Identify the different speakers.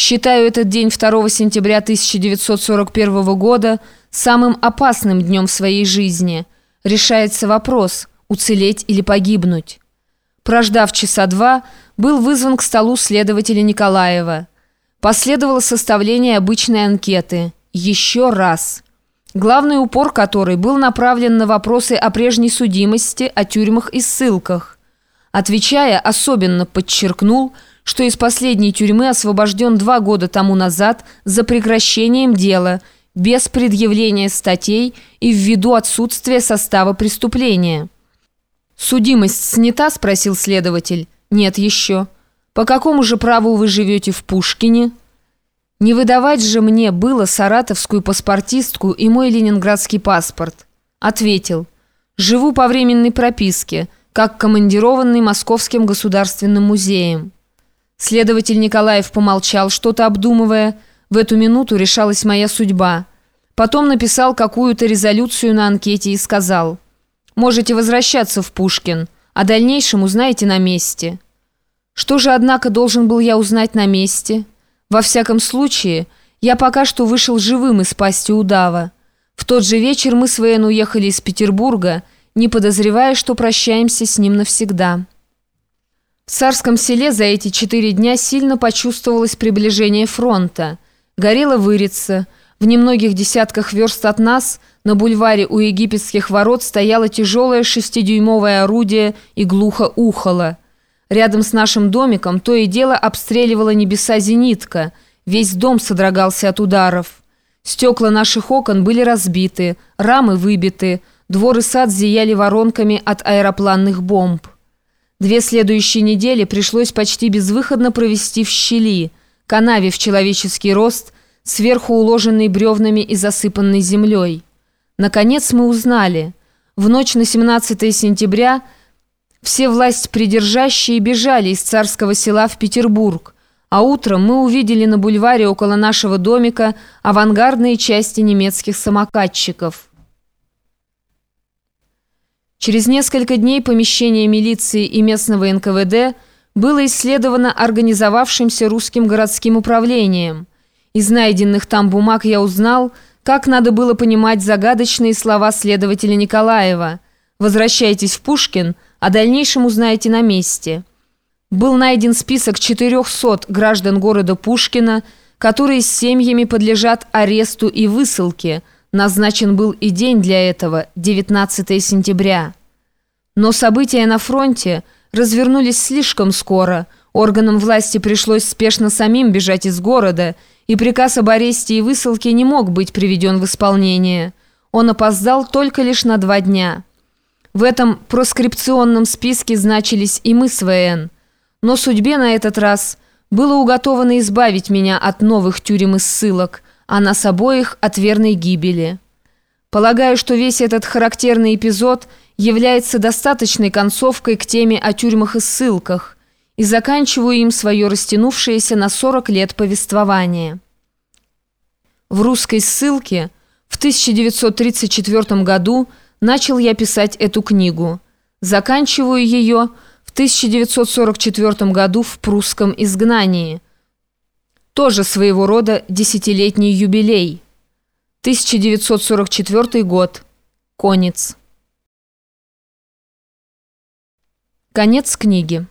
Speaker 1: Считаю этот день 2 сентября 1941 года самым опасным днем в своей жизни. Решается вопрос, уцелеть или погибнуть. Прождав часа два, был вызван к столу следователя Николаева. Последовало составление обычной анкеты. Еще раз. Главный упор которой был направлен на вопросы о прежней судимости, о тюрьмах и ссылках. Отвечая, особенно подчеркнул – что из последней тюрьмы освобожден два года тому назад за прекращением дела, без предъявления статей и ввиду отсутствия состава преступления. «Судимость снята?» – спросил следователь. «Нет еще». «По какому же праву вы живете в Пушкине?» «Не выдавать же мне было саратовскую паспортистку и мой ленинградский паспорт». Ответил. «Живу по временной прописке, как командированный Московским государственным музеем». Следователь Николаев помолчал, что-то обдумывая. В эту минуту решалась моя судьба. Потом написал какую-то резолюцию на анкете и сказал «Можете возвращаться в Пушкин, о дальнейшем узнаете на месте». Что же, однако, должен был я узнать на месте? Во всяком случае, я пока что вышел живым из пасти удава. В тот же вечер мы с Вейн уехали из Петербурга, не подозревая, что прощаемся с ним навсегда». В Царском селе за эти четыре дня сильно почувствовалось приближение фронта. Горела вырица. В немногих десятках верст от нас на бульваре у египетских ворот стояло тяжелое шестидюймовое орудие и глухо ухало. Рядом с нашим домиком то и дело обстреливала небеса зенитка. Весь дом содрогался от ударов. Стекла наших окон были разбиты, рамы выбиты, двор и сад зияли воронками от аэропланных бомб. Две следующие недели пришлось почти безвыходно провести в щели, канаве в человеческий рост, сверху уложенной бревнами и засыпанной землей. Наконец мы узнали. В ночь на 17 сентября все власть придержащие бежали из царского села в Петербург, а утром мы увидели на бульваре около нашего домика авангардные части немецких самокатчиков – Через несколько дней помещение милиции и местного НКВД было исследовано организовавшимся русским городским управлением. Из найденных там бумаг я узнал, как надо было понимать загадочные слова следователя Николаева «Возвращайтесь в Пушкин, а дальнейшем узнаете на месте». Был найден список 400 граждан города Пушкина, которые с семьями подлежат аресту и высылке – Назначен был и день для этого, 19 сентября. Но события на фронте развернулись слишком скоро. Органам власти пришлось спешно самим бежать из города, и приказ об аресте и высылке не мог быть приведен в исполнение. Он опоздал только лишь на два дня. В этом проскрипционном списке значились и мы с ВН. Но судьбе на этот раз было уготовано избавить меня от новых тюрем и ссылок – а нас обоих от верной гибели. Полагаю, что весь этот характерный эпизод является достаточной концовкой к теме о тюрьмах и ссылках и заканчиваю им свое растянувшееся на 40 лет повествование. В русской ссылке в 1934 году начал я писать эту книгу. Заканчиваю ее в 1944 году в прусском изгнании – тоже своего рода десятилетний юбилей. 1944 год. Конец. Конец книги.